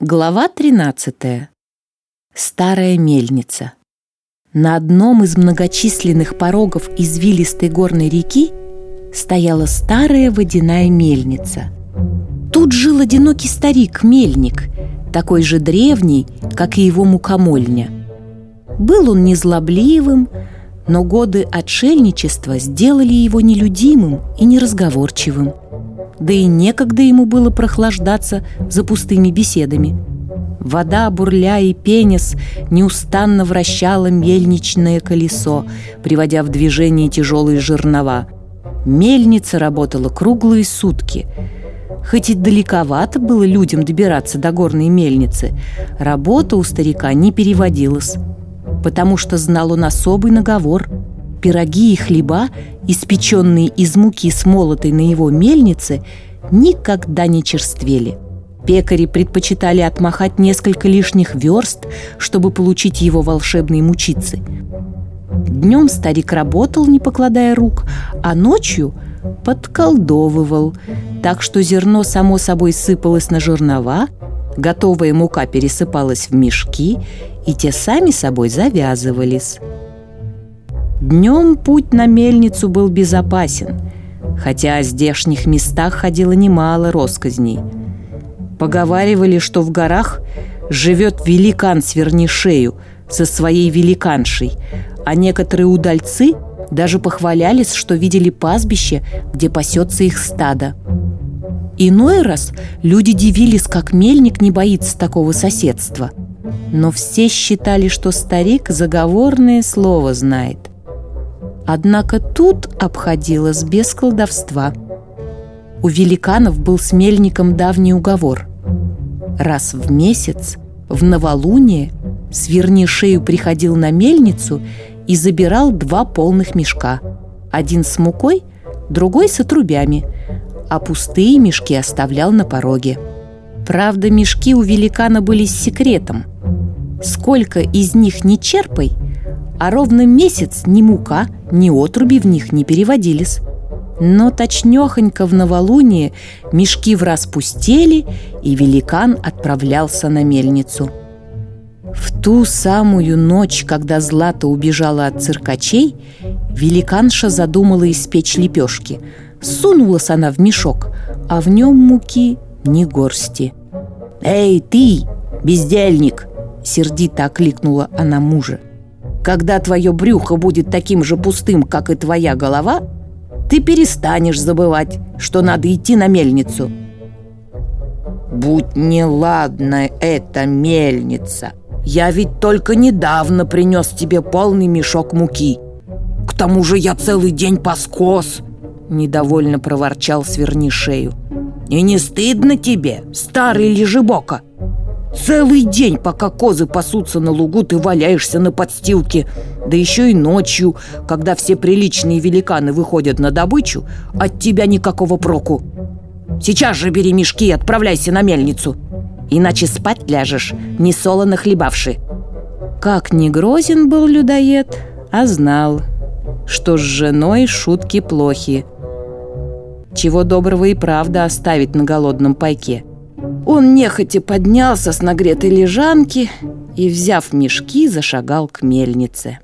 Глава 13. Старая мельница. На одном из многочисленных порогов извилистой горной реки стояла старая водяная мельница. Тут жил одинокий старик-мельник, такой же древний, как и его мукомольня. Был он незлобливым, но годы отшельничества сделали его нелюдимым и неразговорчивым – да и некогда ему было прохлаждаться за пустыми беседами. Вода, бурля и пенис неустанно вращала мельничное колесо, приводя в движение тяжелые жернова. Мельница работала круглые сутки. Хоть и далековато было людям добираться до горной мельницы, работа у старика не переводилась, потому что знал он особый наговор – пироги и хлеба, испеченные из муки, смолотой на его мельнице, никогда не черствели. Пекари предпочитали отмахать несколько лишних верст, чтобы получить его волшебные мучицы. Днем старик работал, не покладая рук, а ночью подколдовывал, так что зерно само собой сыпалось на жернова, готовая мука пересыпалась в мешки, и те сами собой завязывались. Днем путь на мельницу был безопасен, хотя о здешних местах ходило немало росказней. Поговаривали, что в горах живет великан с вернишею со своей великаншей, а некоторые удальцы даже похвалялись, что видели пастбище, где пасется их стадо. Иной раз люди дивились, как мельник не боится такого соседства. Но все считали, что старик заговорное слово знает – Однако тут обходилось без колдовства. У великанов был с мельником давний уговор. Раз в месяц, в новолуние, Свернишею приходил на мельницу и забирал два полных мешка. Один с мукой, другой с отрубями, а пустые мешки оставлял на пороге. Правда, мешки у великана были с секретом. Сколько из них не черпай – а ровно месяц ни мука, ни отруби в них не переводились. Но точнёхонько в новолуние мешки в раз пустели, и великан отправлялся на мельницу. В ту самую ночь, когда Злата убежала от циркачей, великанша задумала испечь лепешки. Сунулась она в мешок, а в нем муки ни горсти. «Эй, ты, бездельник!» — сердито окликнула она мужа. Когда твое брюхо будет таким же пустым, как и твоя голова, ты перестанешь забывать, что надо идти на мельницу. Будь неладна эта мельница. Я ведь только недавно принес тебе полный мешок муки. К тому же я целый день поскос, недовольно проворчал сверни шею. И не стыдно тебе, старый лежебока? Целый день, пока козы пасутся на лугу, ты валяешься на подстилке. Да еще и ночью, когда все приличные великаны выходят на добычу, от тебя никакого проку. Сейчас же бери мешки и отправляйся на мельницу. Иначе спать ляжешь, не солоно хлебавши. Как не грозен был людоед, а знал, что с женой шутки плохи. Чего доброго и правда оставить на голодном пайке – он нехотя поднялся с нагретой лежанки и, взяв мешки, зашагал к мельнице.